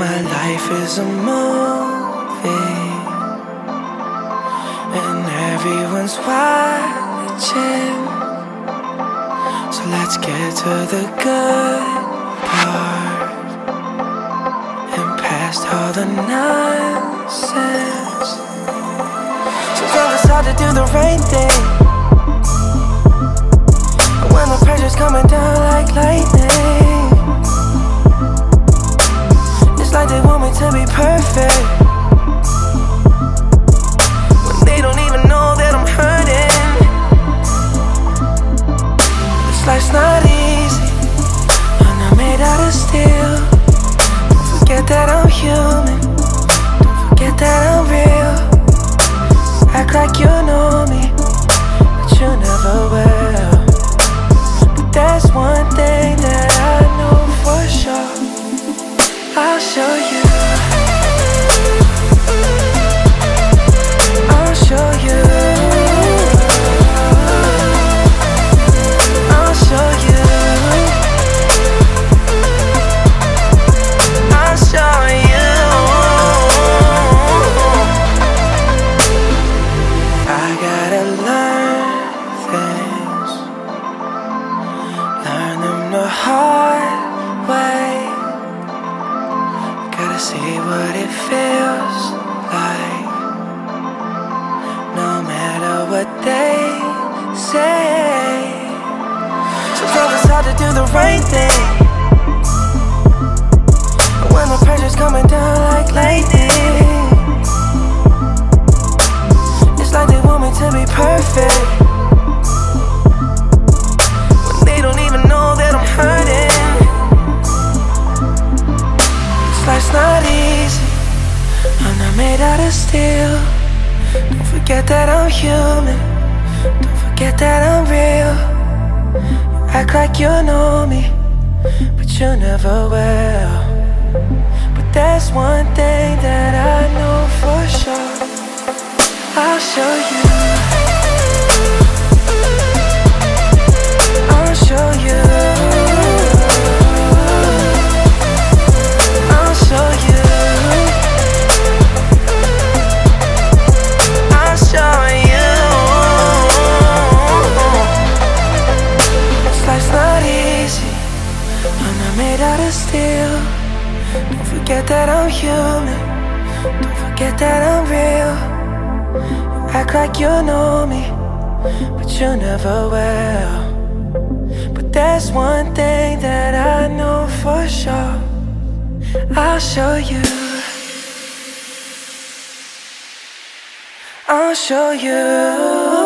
My life is a movie, and everyone's watching. So let's get to the good part and past all the nonsense. So tell us how to do the right thing. When the pressure's coming down like lightning. That I'm human. Don't forget that I'm real. Act like you know me, see what it feels like, no matter what they say. So tell us how to do the right thing. When the pressure's coming down like lightning. It's like they want me to be perfect. Steel. Don't forget that I'm human. Don't forget that I'm real. You act like you know me, but you never will. But there's one thing that I know for sure. I'll show you. Out of steel. Don't forget that I'm human. Don't forget that I'm real. You act like you know me, but you never will. But there's one thing that I know for sure. I'll show you. I'll show you.